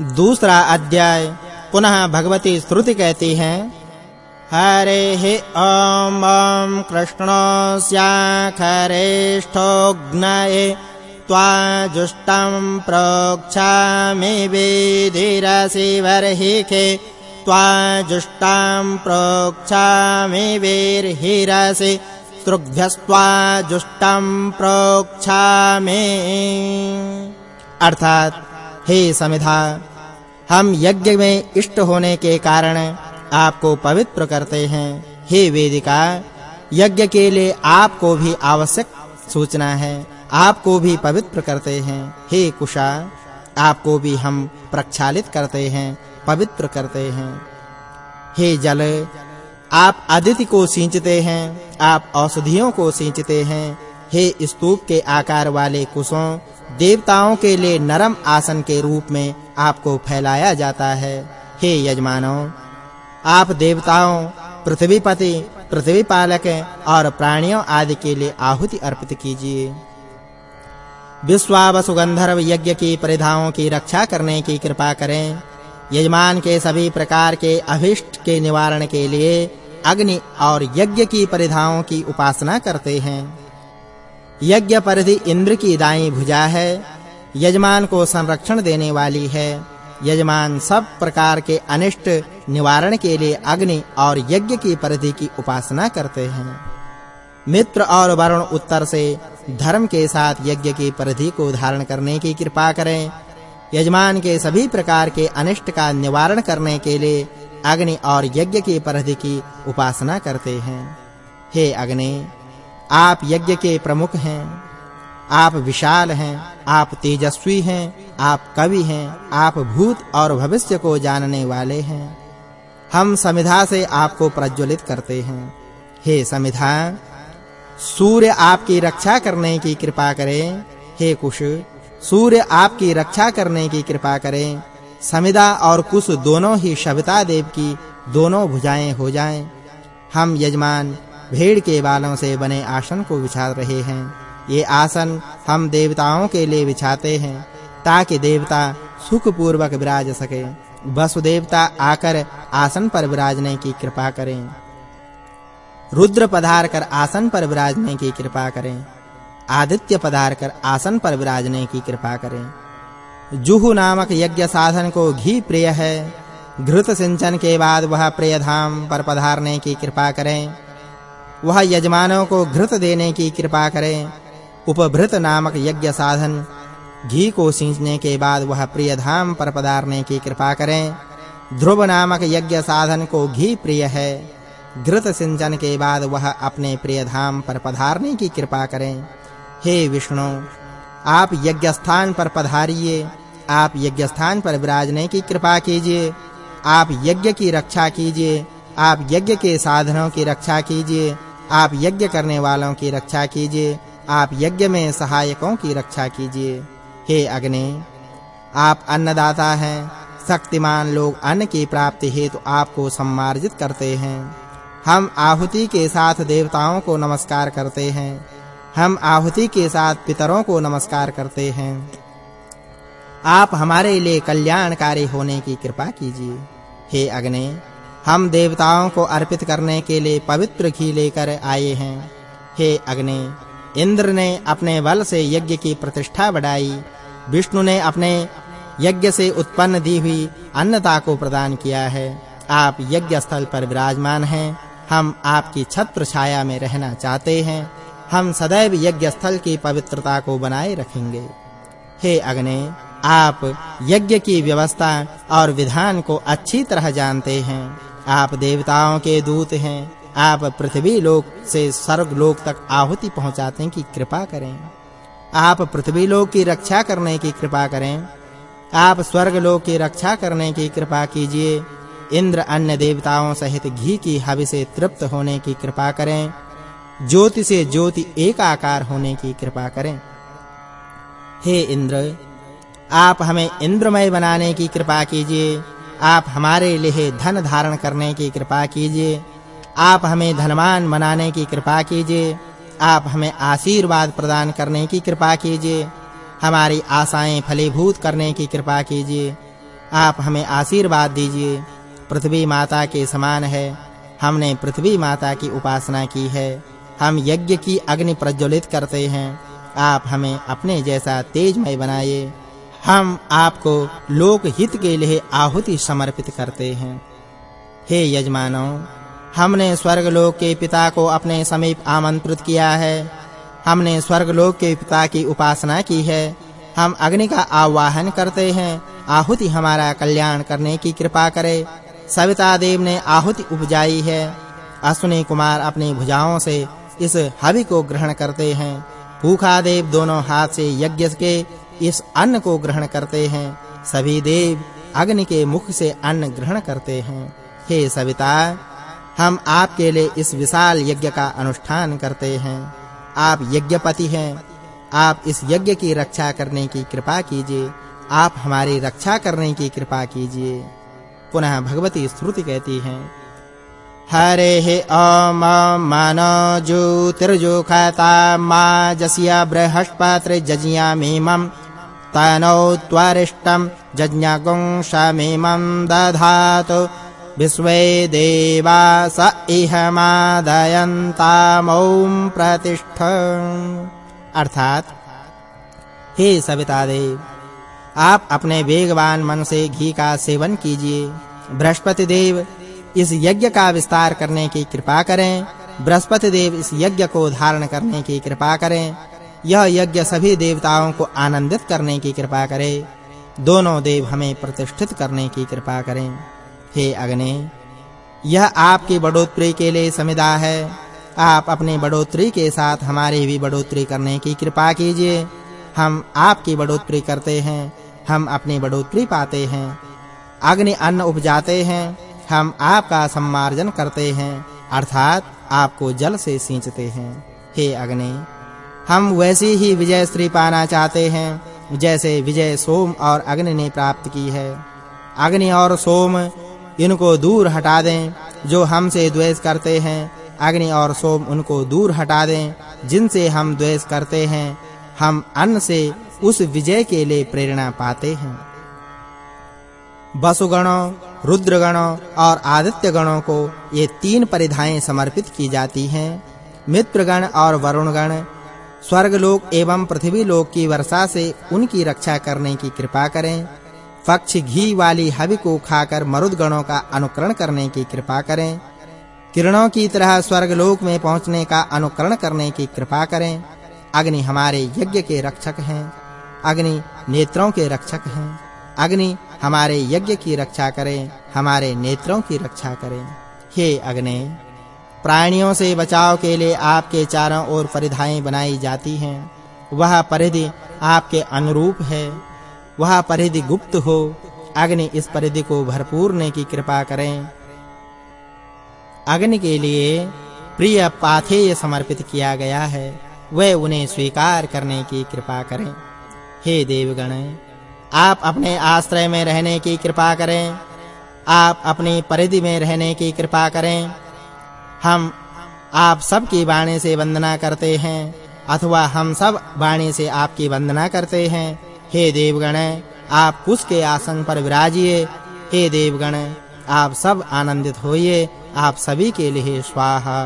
दूसरा अध्याय पुनः भगवती श्रुति कहती है, हरे हे ओम ओम कृष्णस्याखरेष्ठोग्नये त्वाजुष्टं प्रोक्षामि वेदिरसि वर्हिके त्वाजुष्टां प्रोक्षामि वीर्हिरसि स्तृभ्यस्त्वाजुष्टं प्रोक्षामि। अर्थात हे समिधा, हम यज्ञ में इष्ट होने के कारण आपको पवित्र करते हैं। हे वेदिका, यज्ञ के लिए आपको भी आवश्यक सूचना है। आपको भी पवित्र करते हैं। हे कुशा, आपको भी हम प्रक्षालित करते हैं, पवित्र करते हैं। हे जल, आप अदिति को सींचते हैं, आप औषधियों को सींचते हैं हे स्तूप के आकार वाले कुशों, देवताओं के लिए नरम आसन के रूप में आपको फैलाया जाता है। हे यजमानों, आप देवताओं, पृथ्वीपति पृथ्वी पालक और प्राणियों आदि के लिए आहुति अर्पित कीजिए। विश्वाव सुगंधर्व यज्ञ की परिधाओं की रक्षा करने की कृपा करें। यजमान के सभी प्रकार के अभिष्ट के निवारण के लिए अग्नि और यज्ञ की परिधाओं की उपासना करते हैं। यज्ञ परिधि इंद्र की दाई भुजा है, यजमान को संरक्षण देने वाली है। यजमान सब प्रकार के अनिष्ट निवारण के लिए अग्नि और यज्ञ की परिधि की उपासना करते हैं। मित्र और वरुण उत्तर से धर्म के साथ यज्ञ की परिधि को धारण करने की कृपा करें। यजमान के सभी प्रकार के अनिष्ट का निवारण करने के लिए अग्नि और यज्ञ की परिधि की उपासना करते हैं। हे अग्नि आप यज्ञ के प्रमुख हैं। आप विशाल हैं, आप तेजस्वी हैं, आप कवि हैं, आप भूत और भविष्य को जानने वाले हैं। हम समिधा से आपको प्रज्वलित करते हैं। हे समिधा, सूर्य आपकी रक्षा करने की कृपा करें। हे कुश, सूर्य आपकी रक्षा करने की कृपा करें। समिधा और कुश दोनों ही शबिता देव की दोनों भुजाएँ हो जाएँ। हम यजमान भेड़ के बालों से बने आसन को बिछा रहे हैं। ये आसन हम देवताओं के लिए बिछाते हैं, ताकि देवता सुख पूर्वक विराज सके। वसुदेवता आकर आसन पर विराजने की कृपा करें। रुद्र पधार कर आसन पर विराजने की कृपा करें। आदित्य पधार कर आसन पर विराजने की कृपा करें। जुहु नामक यज्ञ साधन को घी प्रिय है। घृत सिंचन के बाद वह प्रिय धाम पर पधारने की कृपा करें। वह यजमानों को घृत देने की कृपा करें। उपभृत नामक यज्ञ साधन, घी को सींचने के बाद वह प्रिय धाम पर पधारने की कृपा करें। ध्रुव नामक यज्ञ साधन को घी प्रिय है। घृत सिंचन के बाद वह अपने प्रिय धाम पर पधारने की कृपा करें। हे विष्णु, आप यज्ञ स्थान पर पधारिए। आप यज्ञ स्थान पर विराजने की कृपा कीजिए। आप यज्ञ की रक्षा कीजिए। आप यज्ञ के साधनों की रक्षा कीजिए। आप यज्ञ करने वालों की रक्षा कीजिए। आप यज्ञ में सहायकों की रक्षा कीजिए। हे अग्नि, आप अन्नदाता हैं। शक्तिमान लोग अन्न की प्राप्ति हेतु आपको सम्मार्जित करते हैं। हम आहुति के साथ देवताओं को नमस्कार करते हैं। हम आहुति के साथ पितरों को नमस्कार करते हैं। आप हमारे लिए कल्याणकारी होने की कृपा कीजिए। हे अग्नि हम देवताओं को अर्पित करने के लिए पवित्र घी लेकर आए हैं। हे अग्नि, इंद्र ने अपने बल से यज्ञ की प्रतिष्ठा बढ़ाई। विष्णु ने अपने यज्ञ से उत्पन्न दी हुई अन्नता को प्रदान किया है। आप यज्ञ स्थल पर विराजमान हैं। हम आपकी छत्र छाया में रहना चाहते हैं। हम सदैव यज्ञ स्थल की पवित्रता को बनाए रखेंगे। हे अग्नि, आप यज्ञ की व्यवस्था और विधान को अच्छी तरह जानते हैं। आप देवताओं के दूत हैं। आप पृथ्वी लोक से स्वर्ग लोक तक आहुति पहुँचाने की कृपा करें। आप पृथ्वी लोक की रक्षा करने की कृपा करें। आप स्वर्ग लोक की रक्षा करने की कृपा कीजिए। इंद्र अन्य देवताओं सहित घी की हवि से तृप्त होने की कृपा करें। ज्योति से ज्योति एक आकार होने की कृपा करें। हे इंद्र, आप हमें इंद्रमय बनाने की कृपा कीजिए। आप हमारे लिए धन धारण करने की कृपा कीजिए। आप हमें धनवान बनाने की कृपा कीजिए। आप हमें आशीर्वाद प्रदान करने की कृपा कीजिए। हमारी आशाएँ फलीभूत करने की कृपा कीजिए। आप हमें आशीर्वाद दीजिए। पृथ्वी माता के समान है। हमने पृथ्वी माता की उपासना की है। हम यज्ञ की अग्नि प्रज्वलित करते हैं। आप हमें अपने जैसा तेजमय बनाइए। हम आपको लोक हित के लिए आहुति समर्पित करते हैं। हे यजमानों, हमने स्वर्गलोक के पिता को अपने समीप आमंत्रित किया है। हमने स्वर्गलोक के पिता की उपासना की है। हम अग्नि का आवाहन करते हैं। आहुति हमारा कल्याण करने की कृपा करे। सविता देव ने आहुति उपजाई है। अश्विनी कुमार अपनी भुजाओं से इस हवि को ग्रहण करते हैं। भूखा देव दोनों हाथ से यज्ञ के इस अन्न को ग्रहण करते हैं। सभी देव अग्नि के मुख से अन्न ग्रहण करते हैं। हे सविता, हम आपके लिए इस विशाल यज्ञ का अनुष्ठान करते हैं। आप यज्ञपति हैं। आप इस यज्ञ की रक्षा करने की कृपा कीजिए। आप हमारी रक्षा करने की कृपा कीजिए। पुनः भगवती स्तुति कहती हैं। हरे हे ओम मन ज्योतिर्जुखता मा जस्य बृहस्पति जज्ञामिमं तनो त्वरिष्टं जज्ञगुंशमिमं दधातु। विश्वे देवा स इह मादयन्तामौं प्रतिष्ठ। अर्थात, हे सविता देव आप अपने वेगवान मन से घी का सेवन कीजिए। बृहस्पति देव इस यज्ञ का विस्तार करने की कृपा करें। बृहस्पति देव इस यज्ञ को धारण करने की कृपा करें। यह यज्ञ सभी देवताओं को आनंदित करने की कृपा करे। दोनों देव हमें प्रतिष्ठित करने की कृपा करें। हे अग्नि, यह आपकी बढ़ोतरी के लिए समिदा है। आप अपनी बढ़ोतरी के साथ हमारी भी बढ़ोतरी करने की कृपा कीजिए। हम आपकी बढ़ोतरी करते हैं, हम अपनी बढ़ोतरी पाते हैं। अग्नि अन्न उपजाते हैं, हम आपका सम्मार्जन करते हैं, अर्थात आपको जल से सींचते हैं। हे अग्नि हम वैसी ही विजय श्री पाना चाहते हैं, जैसे विजय सोम और अग्नि ने प्राप्त की है। अग्नि और सोम इनको दूर हटा दें, जो हमसे द्वेष करते हैं। अग्नि और सोम उनको दूर हटा दें, जिनसे हम द्वेष करते हैं। हम अन्न से उस विजय के लिए प्रेरणा पाते हैं। वसुगणों रुद्रगणों और आदित्य गणों को ये तीन परिधाएँ समर्पित की जाती हैं। मित्रगण और वरुणगण स्वर्गलोक एवं पृथ्वी लोक की वर्षा से उनकी रक्षा करने की कृपा करें। पक्ष घी वाली हवि को खाकर मरुद गणों का अनुकरण करने की कृपा करें। किरणों की तरह स्वर्गलोक में पहुँचने का अनुकरण करने की कृपा करें। अग्नि हमारे यज्ञ के रक्षक हैं। अग्नि नेत्रों के रक्षक हैं। अग्नि हमारे यज्ञ की रक्षा करें। हमारे नेत्रों की रक्षा करें। हे अग्नि! प्राणियों से बचाव के लिए आपके चारों ओर परिधाएँ बनाई जाती हैं। वह परिधि आपके अनुरूप है। वह परिधि गुप्त हो। अग्नि इस परिधि को भरपूरने की कृपा करें। अग्नि के लिए प्रिय पाथेय समर्पित किया गया है। वह उन्हें स्वीकार करने की कृपा करें। हे देवगण, आप अपने आश्रय में रहने की कृपा करें। आप अपनी परिधि में रहने की कृपा करें। हम आप सब की वाणी से वंदना करते हैं, अथवा हम सब वाणी से आपकी वंदना करते हैं। हे देवगण, आप कुश के आसन पर विराजिए। हे देवगण, आप सब आनंदित होइए। आप सभी के लिए स्वाहा।